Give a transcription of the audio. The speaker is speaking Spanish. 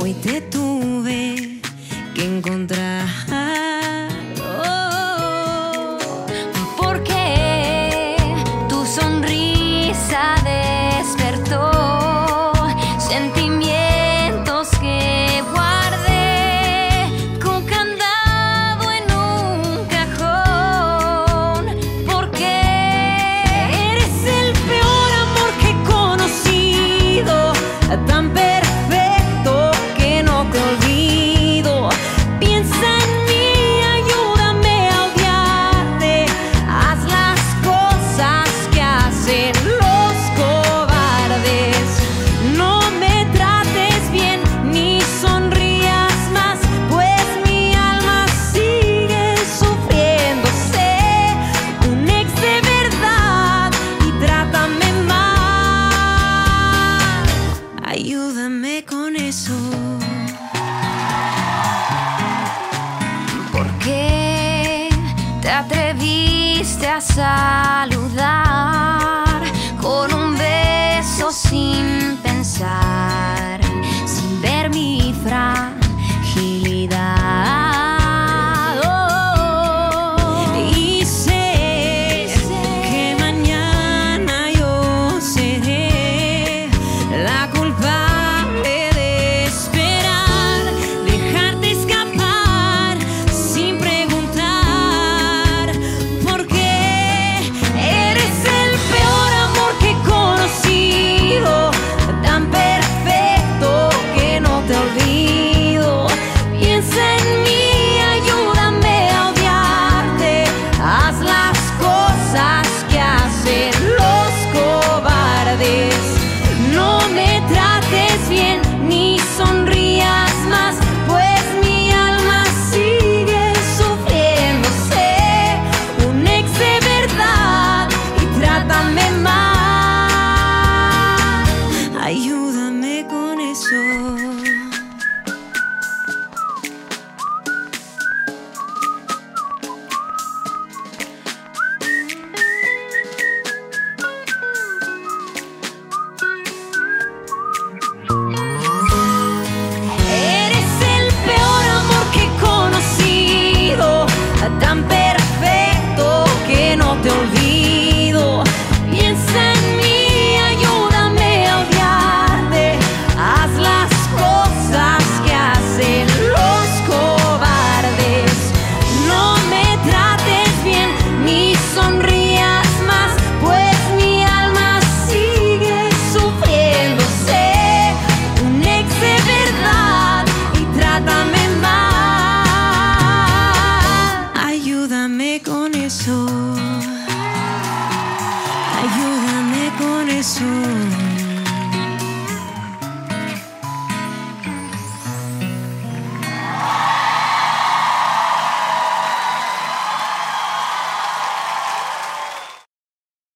hoy te tuve que encontrar. saludar. See. Ayúdame con eso.